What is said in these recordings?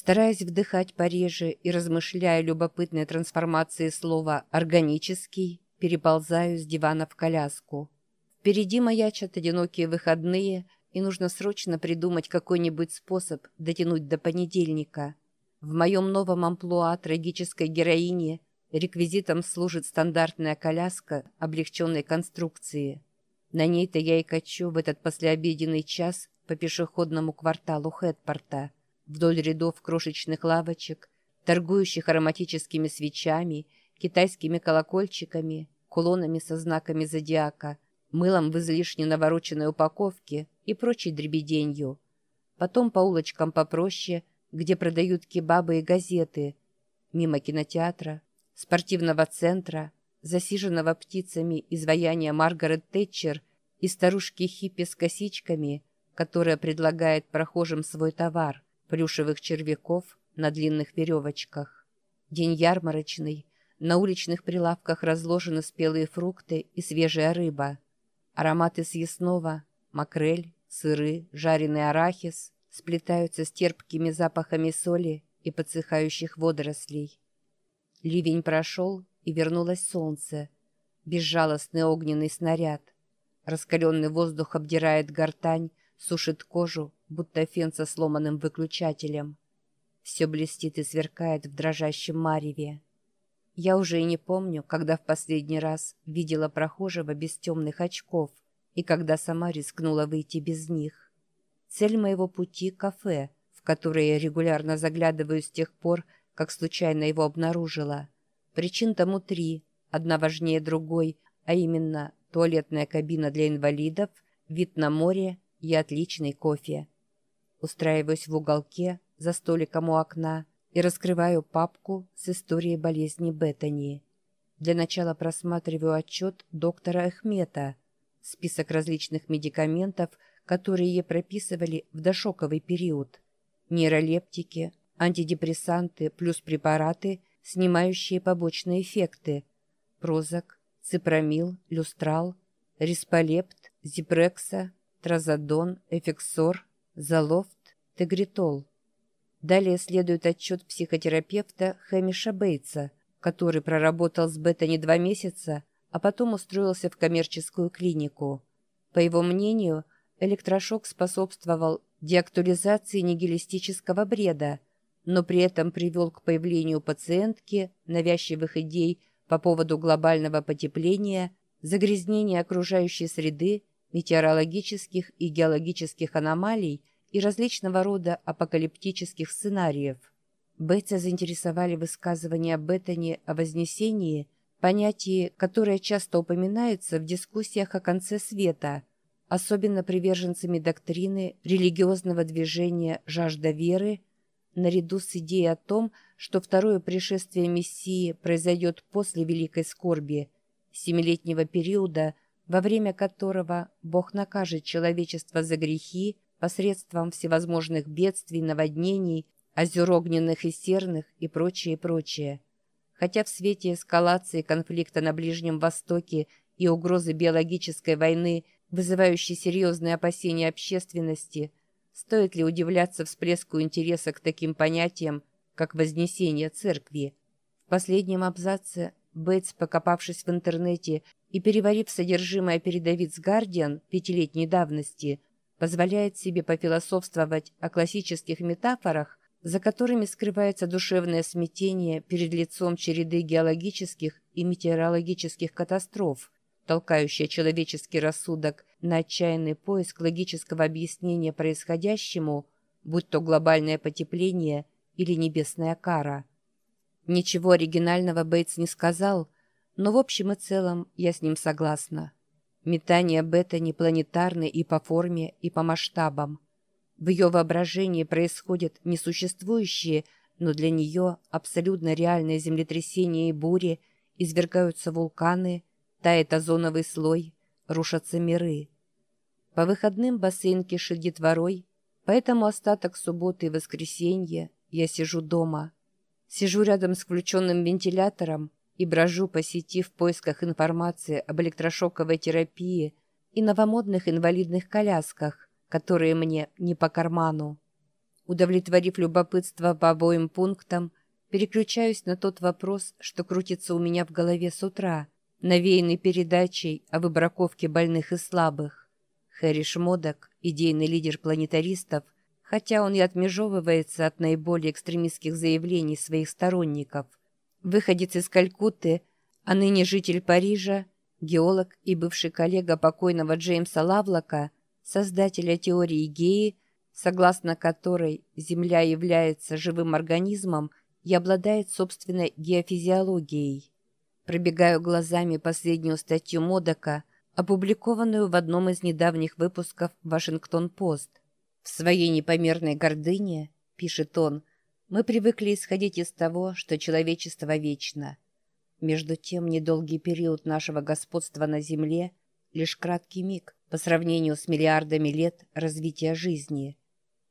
Стараясь вдыхать пореже и размышляя любопытной трансформации слова «органический», переползаю с дивана в коляску. Впереди маячат одинокие выходные, и нужно срочно придумать какой-нибудь способ дотянуть до понедельника. В моем новом амплуа трагической героини реквизитом служит стандартная коляска облегченной конструкции. На ней-то я и качу в этот послеобеденный час по пешеходному кварталу Хэтпорта, вдоль рядов крошечных лавочек, торгующих ароматическими свечами, китайскими колокольчиками, кулонами со знаками зодиака, мылом в излишне навороченной упаковке и прочей дребеденью. Потом по улочкам попроще, где продают кебабы и газеты, мимо кинотеатра, спортивного центра, засиженного птицами изваяния Маргарет Тэтчер и старушки-хиппи с косичками, которая предлагает прохожим свой товар – плюшевых червяков на длинных веревочках. День ярмарочный, на уличных прилавках разложены спелые фрукты и свежая рыба. Ароматы съестного, макрель, сыры, жареный арахис сплетаются с терпкими запахами соли и подсыхающих водорослей. Ливень прошел, и вернулось солнце. Безжалостный огненный снаряд. Раскаленный воздух обдирает гортань, сушит кожу, будто фен со сломанным выключателем. Все блестит и сверкает в дрожащем мареве. Я уже и не помню, когда в последний раз видела прохожего без темных очков и когда сама рискнула выйти без них. Цель моего пути — кафе, в которое я регулярно заглядываю с тех пор, как случайно его обнаружила — Причин тому три, одна важнее другой, а именно туалетная кабина для инвалидов, вид на море и отличный кофе. Устраиваюсь в уголке за столиком у окна и раскрываю папку с историей болезни Беттани. Для начала просматриваю отчет доктора Эхмета, список различных медикаментов, которые ей прописывали в дошоковый период. Нейролептики, антидепрессанты плюс препараты снимающие побочные эффекты. Прозак, ципромил, люстрал, рисполепт, зипрекса, тразодон, эфексор, залофт, тегритол. Далее следует отчет психотерапевта Хэмиша Бейтса, который проработал с Беттани два месяца, а потом устроился в коммерческую клинику. По его мнению, электрошок способствовал деактуализации нигилистического бреда – но при этом привел к появлению пациентки навязчивых идей по поводу глобального потепления, загрязнения окружающей среды, метеорологических и геологических аномалий и различного рода апокалиптических сценариев. Бетса заинтересовали высказывания Беттани о Вознесении, понятие, которое часто упоминается в дискуссиях о конце света, особенно приверженцами доктрины религиозного движения «Жажда веры» наряду с идеей о том, что второе пришествие Мессии произойдет после Великой Скорби, семилетнего периода, во время которого Бог накажет человечество за грехи посредством всевозможных бедствий, наводнений, озер огненных и серных и прочее, прочее. Хотя в свете эскалации конфликта на Ближнем Востоке и угрозы биологической войны, вызывающей серьезные опасения общественности – Стоит ли удивляться всплеску интереса к таким понятиям, как вознесение церкви? В последнем абзаце Бейтс, покопавшись в интернете и переварив содержимое передовиц «Гардиан» пятилетней давности, позволяет себе пофилософствовать о классических метафорах, за которыми скрывается душевное смятение перед лицом череды геологических и метеорологических катастроф – толкающая человеческий рассудок на отчаянный поиск логического объяснения происходящему, будь то глобальное потепление или небесная кара. Ничего оригинального Бейтс не сказал, но в общем и целом я с ним согласна. Метание бета не планетарны и по форме, и по масштабам. В ее воображении происходят несуществующие, но для нее абсолютно реальные землетрясения и бури, извергаются вулканы – Тает озоновый слой, рушатся миры. По выходным бассейн кишит детворой, поэтому остаток субботы и воскресенья я сижу дома. Сижу рядом с включенным вентилятором и брожу по сети в поисках информации об электрошоковой терапии и новомодных инвалидных колясках, которые мне не по карману. Удовлетворив любопытство по обоим пунктам, переключаюсь на тот вопрос, что крутится у меня в голове с утра, навеянный передачей о выбраковке больных и слабых. Хэри Шмодок, идейный лидер планетаристов, хотя он и отмежевывается от наиболее экстремистских заявлений своих сторонников, выходец из Калькутты, а ныне житель Парижа, геолог и бывший коллега покойного Джеймса Лавлока, создателя теории геи, согласно которой Земля является живым организмом и обладает собственной геофизиологией. Пробегаю глазами последнюю статью Модока, опубликованную в одном из недавних выпусков «Вашингтон-Пост». «В своей непомерной гордыне», — пишет он, — «мы привыкли исходить из того, что человечество вечно. Между тем, недолгий период нашего господства на Земле — лишь краткий миг по сравнению с миллиардами лет развития жизни.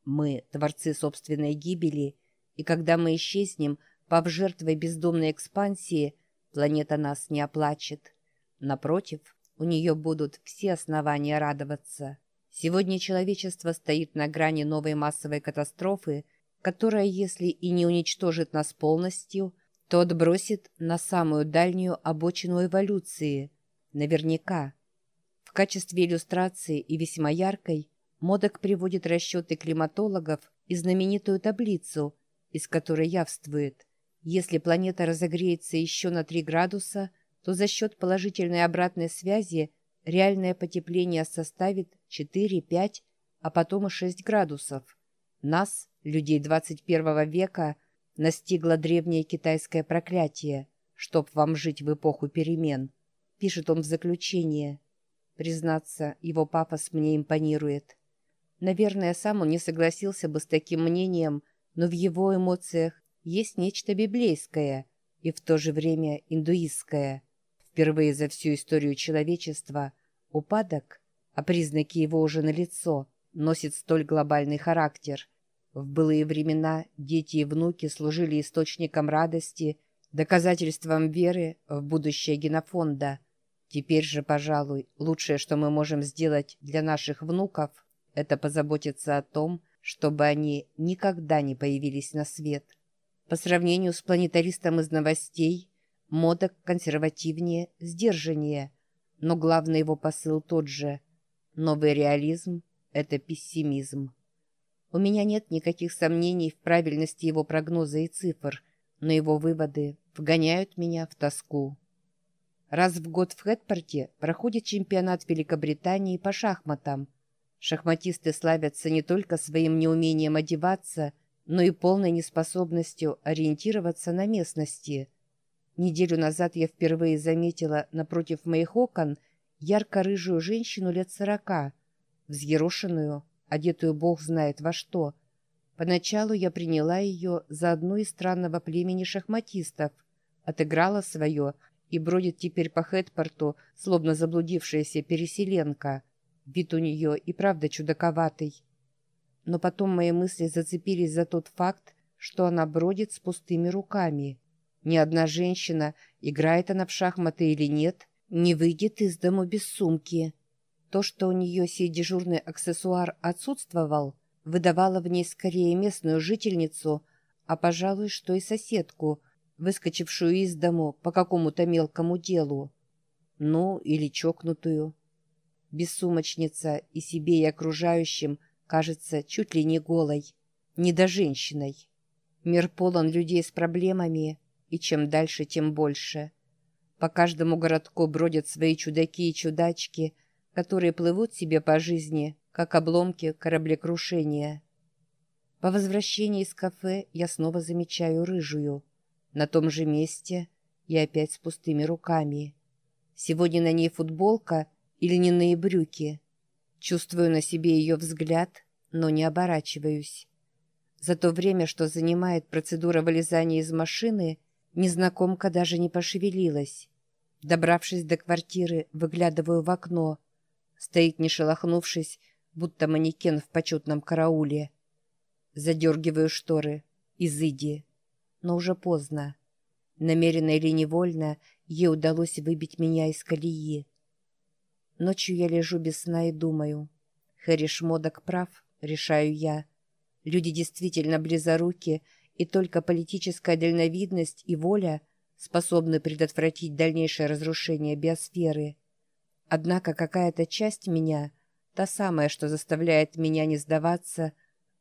Мы — творцы собственной гибели, и когда мы исчезнем, пав жертвой бездомной экспансии, планета нас не оплачет. Напротив, у нее будут все основания радоваться. Сегодня человечество стоит на грани новой массовой катастрофы, которая, если и не уничтожит нас полностью, то отбросит на самую дальнюю обочину эволюции. Наверняка. В качестве иллюстрации и весьма яркой Модок приводит расчеты климатологов и знаменитую таблицу, из которой явствует, если планета разогреется еще на 3 градуса, то за счет положительной обратной связи реальное потепление составит 4-5, а потом и 6 градусов. Нас, людей 21 века, настигло древнее китайское проклятие, чтоб вам жить в эпоху перемен, пишет он в заключение. Признаться, его пафос мне импонирует. Наверное, сам он не согласился бы с таким мнением, но в его эмоциях есть нечто библейское и в то же время индуистское. Впервые за всю историю человечества упадок, а признаки его уже налицо, носит столь глобальный характер. В былые времена дети и внуки служили источником радости, доказательством веры в будущее генофонда. Теперь же, пожалуй, лучшее, что мы можем сделать для наших внуков – это позаботиться о том, чтобы они никогда не появились на свет. По сравнению с планетаристом из новостей, Модок консервативнее, сдержаннее, но главный его посыл тот же. Новый реализм — это пессимизм. У меня нет никаких сомнений в правильности его прогноза и цифр, но его выводы вгоняют меня в тоску. Раз в год в Хэтпорте проходит чемпионат Великобритании по шахматам – Шахматисты славятся не только своим неумением одеваться, но и полной неспособностью ориентироваться на местности. Неделю назад я впервые заметила напротив моих окон ярко-рыжую женщину лет сорока, взъерошенную, одетую бог знает во что. Поначалу я приняла ее за одну из странного племени шахматистов, отыграла свое и бродит теперь по Хэтпорту, словно заблудившаяся переселенка. Вид у нее и правда чудаковатый. Но потом мои мысли зацепились за тот факт, что она бродит с пустыми руками. Ни одна женщина, играет она в шахматы или нет, не выйдет из дому без сумки. То, что у нее сей дежурный аксессуар отсутствовал, выдавало в ней скорее местную жительницу, а, пожалуй, что и соседку, выскочившую из дому по какому-то мелкому делу. Ну, или чокнутую. Бессумочница и себе, и окружающим кажется чуть ли не голой, не до женщиной. Мир полон людей с проблемами, и чем дальше, тем больше. По каждому городку бродят свои чудаки и чудачки, которые плывут себе по жизни, как обломки кораблекрушения. По возвращении из кафе я снова замечаю рыжую. На том же месте и опять с пустыми руками. Сегодня на ней футболка — и льняные брюки. Чувствую на себе ее взгляд, но не оборачиваюсь. За то время, что занимает процедура вылезания из машины, незнакомка даже не пошевелилась. Добравшись до квартиры, выглядываю в окно. Стоит, не шелохнувшись, будто манекен в почетном карауле. Задергиваю шторы. Изыди. Но уже поздно. Намеренно или невольно ей удалось выбить меня из колеи. Ночью я лежу без сна и думаю. Хэри Шмодок прав, решаю я. Люди действительно близоруки, и только политическая дальновидность и воля способны предотвратить дальнейшее разрушение биосферы. Однако какая-то часть меня, та самая, что заставляет меня не сдаваться,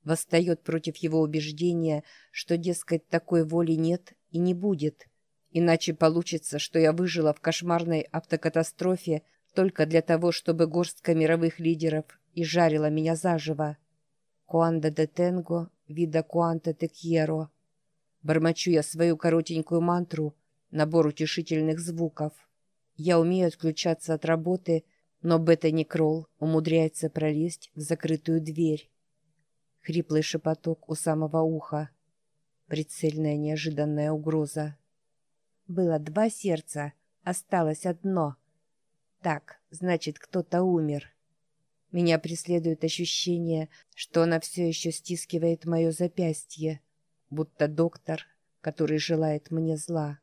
восстает против его убеждения, что, дескать, такой воли нет и не будет. Иначе получится, что я выжила в кошмарной автокатастрофе только для того, чтобы горстка мировых лидеров и жарила меня заживо. Куанда де Тенго, вида Куанта де Кьеро. Бормочу я свою коротенькую мантру, набор утешительных звуков. Я умею отключаться от работы, но бета-некрол умудряется пролезть в закрытую дверь. Хриплый шепоток у самого уха. Прицельная неожиданная угроза. Было два сердца, осталось одно. Так, значит, кто-то умер. Меня преследует ощущение, что она все еще стискивает мое запястье, будто доктор, который желает мне зла.